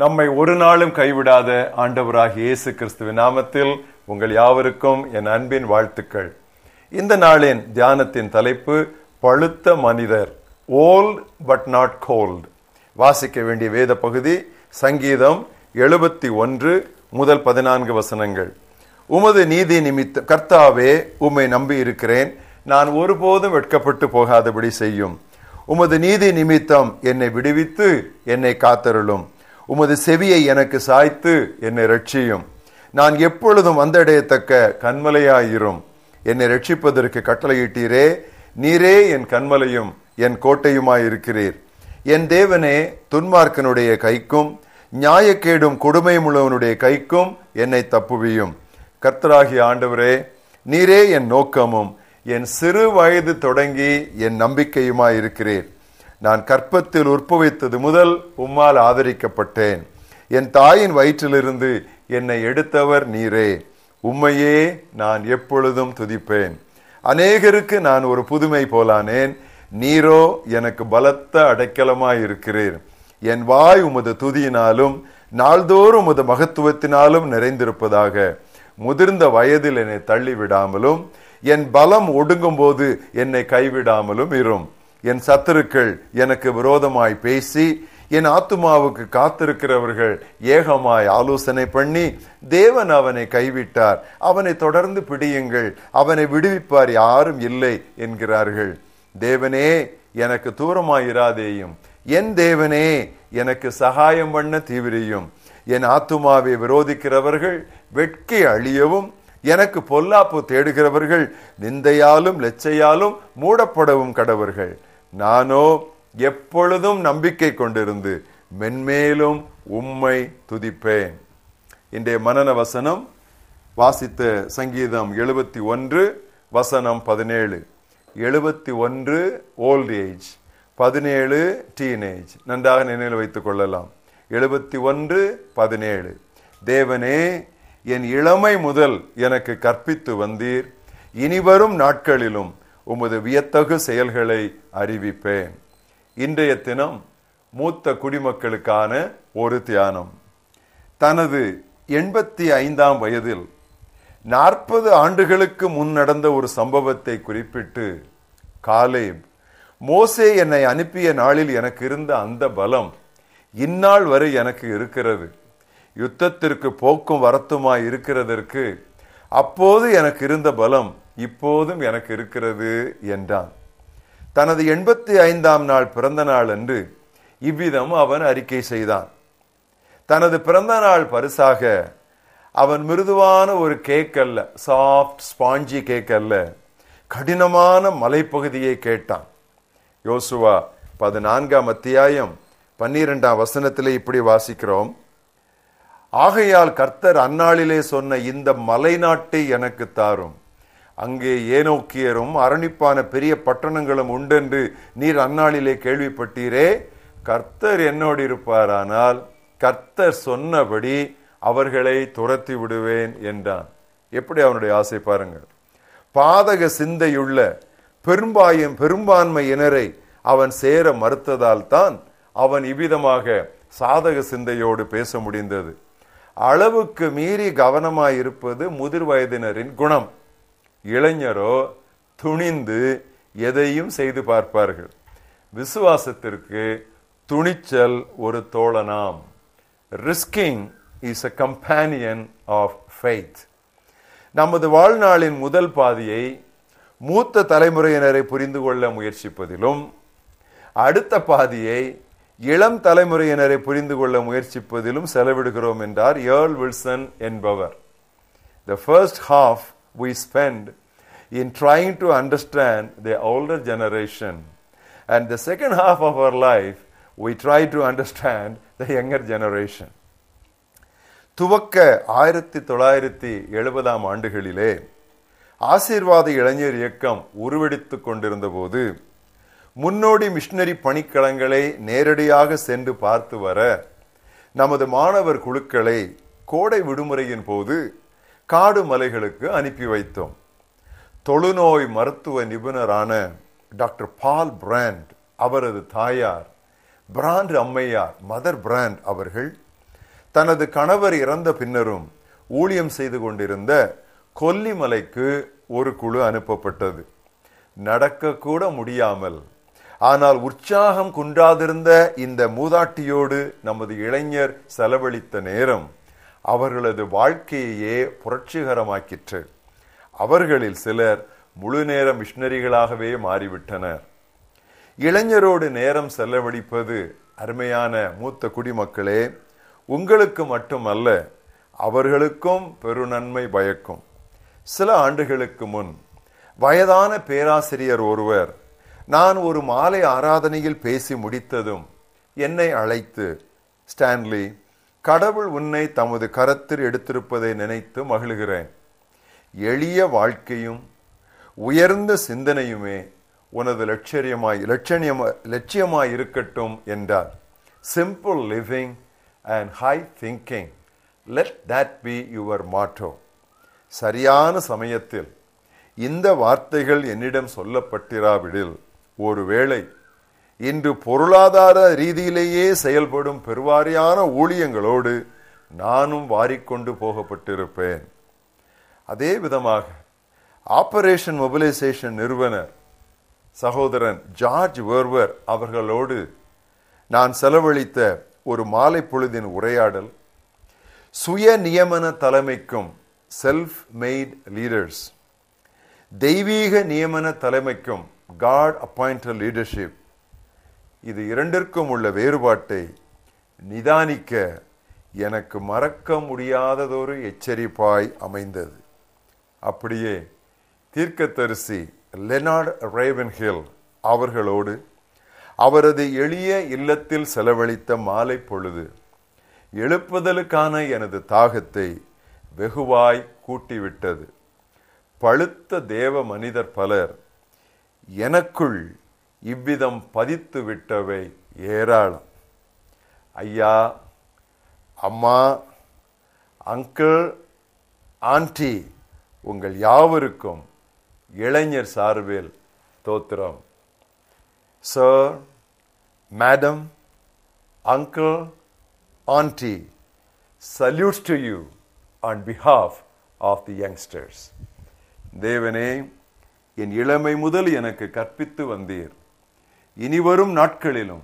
நம்மை ஒரு நாளும் கைவிடாத ஆண்டவராக இயேசு கிறிஸ்துவின் நாமத்தில் உங்கள் யாவருக்கும் என் அன்பின் வாழ்த்துக்கள். இந்த நாளின் தியானத்தின் தலைப்பு பழுத்த மனிதர் ஓல்ட் பட் நாட் கோல்ட் வாசிக்க வேண்டிய வேத பகுதி சங்கீதம் எழுபத்தி ஒன்று முதல் பதினான்கு வசனங்கள். உமது நீதி நிமித்த கர்த்தாவே உம்மை நம்பி இருக்கிறேன் நான் ஒருபோதும் வெட்கப்பட்டு போகாதபடி செய்யும். உமது நீதி நிமித்தம் என்னை விடுவித்து என்னை காத்தருளும். உமது செவியை எனக்கு சாய்த்து என்னை ரட்சியும் நான் எப்பொழுதும் வந்தடையத்தக்க கண்மலையாயிரும் என்னை ரட்சிப்பதற்கு கட்டளையிட்டீரே. நீரே என் கண்மலையும் என் கோட்டையுமாயிருக்கிறீர். என் தேவனே துன்மார்க்கனுடைய கைக்கும் நியாயக்கேடும் கொடுமையுமுள்ளவனுடைய கைக்கும் என்னை தப்புவியும். கர்த்தராகிய ஆண்டவரே நீரே என் நோக்கமும் என் சிறு வயது தொடங்கி என் நம்பிக்கையுமாயிருக்கிறீர். நான் கற்பத்தில் உற்பவித்தது முதல் உம்மால் ஆதரிக்கப்பட்டேன். என் தாயின் வயிற்றிலிருந்து என்னை எடுத்தவர் நீரே. உம்மையே நான் எப்பொழுதும் துதிப்பேன். அநேகருக்கு நான் ஒரு புதுமை போலானேன். நீரோ எனக்கு பலத்த அடைக்கலமாயிருக்கிறீர் என் வாய் உமது துதியினாலும் நாள்தோறும் உமது மகத்துவத்தினாலும் நிறைந்திருப்பதாக. முதிர்ந்த வயதில் என்னை தள்ளி விடாமலும் என் பலம் ஒடுங்கும் போது என்னை கைவிடாமலும் இரும். என் சத்துருக்கள் எனக்கு விரோதமாய் பேசி என் ஆத்துமாவுக்கு காத்திருக்கிறவர்கள் ஏகமாய் ஆலோசனை பண்ணி தேவன் அவனை கைவிட்டார். அவனை தொடர்ந்து பிடியுங்கள். அவனை விடுவிப்பார் யாரும் இல்லை என்கிறார்கள். தேவனே எனக்கு தூரமாயிராதேயும். என் தேவனே எனக்கு சகாயம் பண்ண தீவிரியும். என் ஆத்துமாவை விரோதிக்கிறவர்கள் வெட்கி அழியவும் எனக்கு பொல்லாப்பு தேடுகிறவர்கள் நிந்தையாலும் லெச்சையாலும் மூடப்படவும் கடவர்கள். நானோ எப்பொழுதும் நம்பிக்கை கொண்டிருந்து மென்மேலும் உம்மை துதிப்பேன். இன்றைய மனன வசனம் வாசித்த சங்கீதம் எழுபத்தி ஒன்று வசனம் பதினேழு. எழுபத்தி ஒன்று ஓல்ட் ஏஜ் பதினேழு டீனேஜ் நன்றாக நினைவில் வைத்துக் கொள்ளலாம். எழுபத்தி ஒன்று பதினேழு. தேவனே என் இளமை முதல் எனக்கு கற்பித்து வந்தீர். இனிவரும் நாட்களிலும் உமது வியத்தகு செயல்களை அறிவிப்பேன். இன்றைய தினம் மூத்த குடிமக்களுக்கான ஒரு தியானம். தனது எண்பத்தி ஐந்தாம் வயதில் நாற்பது ஆண்டுகளுக்கு முன் நடந்த ஒரு சம்பவத்தை குறிப்பிட்டு காலேப் மோசே என்னை அனுப்பிய நாளில் எனக்கு இருந்த அந்த பலம் இந்நாள் வரை எனக்கு இருக்கிறது. யுத்தத்திற்கு போக்கும் வரத்துமாய் இருக்கிறதற்கு அப்போது எனக்கு இருந்த பலம் இப்போதும் எனக்கு இருக்கிறது என்றான். தனது எண்பத்தி ஐந்தாம் நாள் பிறந்த நாள் அன்று இவ்விதம் அவன் அறிக்கை செய்தான். தனது பிறந்த நாள் பரிசாக அவன் மிருதுவான ஒரு கேக் அல்ல சாஃப்ட் ஸ்பாஞ்சி கேக் அல்ல கடினமான மலைப்பகுதியை கேட்டான். யோசுவா பதினான்காம் அத்தியாயம் பன்னிரெண்டாம் வசனத்திலே இப்படி வாசிக்கிறோம். ஆகையால் கர்த்தர் அந்நாளிலே சொன்ன இந்த மலை நாட்டை எனக்கு தாரும். அங்கே ஏனோக்கியரும் அரணிப்பான பெரிய பட்டணங்களும் உண்டென்று நீர் அந்நாளிலே கேள்விப்பட்டீரே. கர்த்தர் என்னோடு இருப்பாரானால் கர்த்தர் சொன்னபடி அவர்களை துரத்தி விடுவேன் என்றான். எப்படி அவனுடைய ஆசை பாருங்கள். பாதக சிந்தையுள்ள பெரும்பாயும் பெரும்பான்மையினரை அவன் சேர மறுத்ததால் தான் அவன் இவ்விதமாக சாதக சிந்தையோடு பேச முடிந்தது. அளவுக்கு மீறி கவனமாயிருப்பது முதிர் வயதினரின் குணம். இளைஞரோ துணிந்து எதையும் செய்து பார்ப்பார்கள். விசுவாசத்திற்கு துணிச்சல் ஒரு தோழனாம். Risking is a companion of faith நமது வாழ்நாளின் முதல் பாதியை மூத்த தலைமுறையினரை புரிந்து கொள்ள முயற்சிப்பதிலும் அடுத்த பாதியை இளம் தலைமுறையினரை புரிந்து கொள்ள முயற்சிப்பதிலும் செலவிடுகிறோம் என்றார் ஏர்ல் வில்சன் என்பவர். The first half we spend in trying to understand the older generation. And the second half of our life, we try to understand the younger generation. துவக்க ஆயிரத்தி தொள்ளாயிரத்தி எழுபதாம் ஆண்டுகளிலே ஆசீர்வாத இளைஞர் இயக்கம் உருவெடுத்து கொண்டிருந்த போது முன்னோடி மிஷினரி பணிக்களங்களை நேரடியாக சென்று பார்த்து வர நமது மாணவர் குழுக்களை கோடை விடுமுறையின் போது காடு மலைகளுக்கு அனுப்பி வைத்தோம். தொழுநோய் மருத்துவ நிபுணரான டாக்டர் பால் பிராண்ட் அவரது தாயார் பிராண்ட் அம்மையார் மதர் பிராண்ட் அவர்கள் தனது கணவர் இறந்த பின்னரும் ஊழியம் செய்து கொண்டிருந்த கொல்லிமலைக்கு ஒரு குழு அனுப்பப்பட்டது. நடக்கக்கூட முடியாமல் ஆனால் உற்சாகம் குன்றாதிருந்த இந்த மூதாட்டியோடு நமது இளைஞர் செலவழித்த நேரம் அவர்களது வாழ்க்கையையே புரட்சிகரமாக்கிற்று. அவர்களில் சிலர் முழு நேர மிஷினரிகளாகவே மாறிவிட்டனர். இளைஞரோடு நேரம் செலவழிப்பது அருமையான மூத்த குடிமக்களே உங்களுக்கு மட்டுமல்ல அவர்களுக்கும் பெருநன்மை பயக்கும். சில ஆண்டுகளுக்கு முன் வயதான பேராசிரியர் ஒருவர் நான் ஒரு மாலை ஆராதனையில் பேசி முடித்ததும் என்னை அழைத்து ஸ்டான்லி கடவுள் உன்னை தமது கரத்தில் எடுத்திருப்பதை நினைத்து மகிழ்கிறேன். எளிய வாழ்க்கையும் உயர்ந்த சிந்தனையுமே உனது லட்சரியமாய் லட்சணியமாய் லட்சியமாய் இருக்கட்டும் என்றார். Simple living and high thinking let that be your motto சரியான சமயத்தில் இந்த வார்த்தைகள் என்னிடம் சொல்லப்பட்டிராவிடில் ஒருவேளை இன்று பொருளாதார ரீதியிலேயே செயல்படும் பெருவாரியான ஊழியங்களோடு நானும் வாரிக்கொண்டு போகப்பட்டிருப்பேன். அதே விதமாக ஆபரேஷன் மொபிலைசேஷன் நிறுவனர் சகோதரன் ஜார்ஜ் வேர்வர் அவர்களோடு நான் செலவழித்த ஒரு மாலை பொழுதின் உரையாடல் சுய நியமன தலைமைக்கும் செல்ஃப் மெய்ட் லீடர்ஸ் தெய்வீக நியமன தலைமைக்கும் காட் அப்பாயிண்டட் லீடர்ஷிப் இது இரண்டிற்கும் உள்ள வேறுபாட்டை நிதானிக்க எனக்கு மறக்க முடியாததொரு எச்சரிப்பாய் அமைந்தது. அப்படியே தீர்க்கத்தரிசி லெனார்ட் ரேவன்ஹில் அவர்களோடு அவரது எளிய இல்லத்தில் செலவழித்த மாலை பொழுது எழுப்புதலுக்கான எனது தாகத்தை வெகுவாய் கூட்டிவிட்டது. பழுத்த தேவ மனிதர் பலர் எனக்குள் இவ்விதம் பதித்து விட்டவை ஏராளம். ஐயா அம்மா அங்கிள் ஆண்டி உங்கள் யாவருக்கும் இளைஞர் சார்பில் தோத்திரம். Sir madam uncle aunty salutes to you on behalf of the youngsters தேவனே என் இளமை முதல் எனக்கு கற்பித்து வந்தீர். இனிவரும் நாட்களிலும்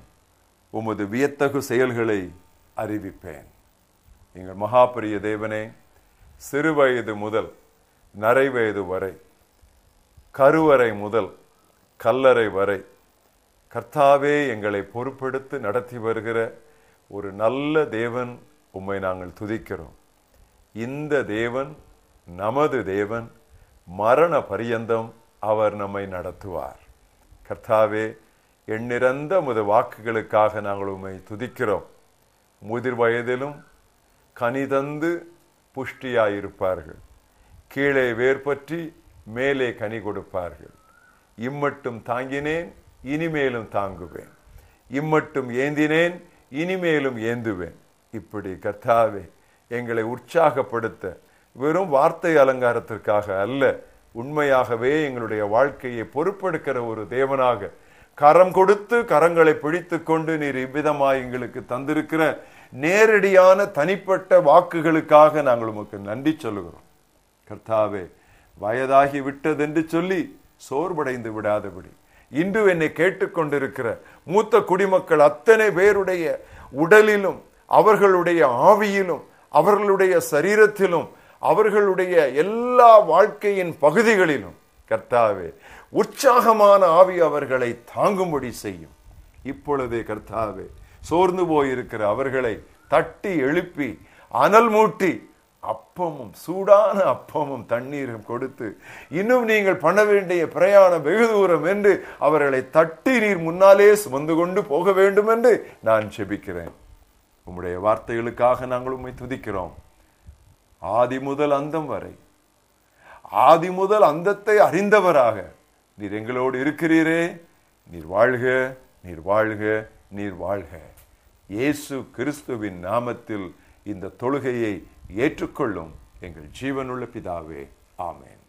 உமது வியத்தகு செயல்களை அறிவிப்பேன். எங்கள் மகாபரிய தேவனே சிறுவயது முதல் நரை வயது வரை கருவறை முதல் கல்லறை வரை கர்த்தாவே எங்களை பொறுப்பெடுத்து நடத்தி வருகிற ஒரு நல்ல தேவன் உம்மை நாங்கள் துதிக்கிறோம். இந்த தேவன் நமது தேவன் மரண பரியந்தம் அவர் நம்மை நடத்துவார். கர்த்தாவே எண்ணிறந்த முது வாக்குகளுக்காக நாங்கள் உண்மை துதிக்கிறோம். முதிர் வயதிலும் கனிதந்து புஷ்டியாயிருப்பார்கள். கீழே வேர்பற்றி மேலே கனி கொடுப்பார்கள். இம்மட்டும் தாங்கினேன் இனிமேலும் தாங்குவேன். இம்மட்டும் ஏந்தினேன் இனிமேலும் ஏந்துவேன். இப்படி கர்த்தாவே எங்களை உற்சாகப்படுத்த வெறும் வார்த்தை அலங்காரத்திற்காக அல்ல உண்மையாகவே எங்களுடைய வாழ்க்கையை பொறுப்பெடுக்கிற ஒரு தேவனாக கரம் கொடுத்து கரங்களை பிடித்து கொண்டு நீர் இவ்விதமாய் எங்களுக்கு தந்திருக்கிற நேரடியான தனிப்பட்ட வாக்குகளுக்காக நாங்கள் உமக்கு நன்றி சொல்லுகிறோம். கர்த்தாவே வயதாகி விட்டதென்று சொல்லி சோர்வடைந்து விடாதபடி. இன்று என்னை கேட்டுக்கொண்டிருக்கிற மூத்த குடிமக்கள் அத்தனை பேருடைய உடலிலும் அவர்களுடைய ஆவியிலும் அவர்களுடைய சரீரத்திலும் அவர்களுடைய எல்லா வாழ்க்கையின் பகுதிகளிலும் கர்த்தாவே உற்சாகமான ஆவி அவர்களை தாங்கும்படி செய்யும். இப்பொழுதே கர்த்தாவே சோர்ந்து போயிருக்கிற அவர்களை தட்டி எழுப்பி அனல் மூட்டி அப்பமும் சூடான அப்பமும் தண்ணீரும் கொடுத்து இன்னும் நீங்கள் பண்ண வேண்டிய பிரயாணம் வெகு தூரம் என்று அவர்களை தட்டி நீர் முன்னாலே சுமந்து கொண்டு போக வேண்டும் என்று நான் செபிக்கிறேன். உம்முடைய வார்த்தைகளுக்காக நாங்கள் உண்மை துதிக்கிறோம். ஆதி முதல் அந்தம் வரை ஆதி முதல் அந்தத்தை அறிந்தவராக நீர் எங்களோடு இருக்கிறீரே. நீர் வாழ்க நீர் வாழ்க நீர் வாழ்க. இயேசு கிறிஸ்துவின் நாமத்தில் இந்த தொழுகையை ஏற்றுக்கொள்ளும் எங்கள் ஜீவனுள்ள பிதாவே. ஆமேன்.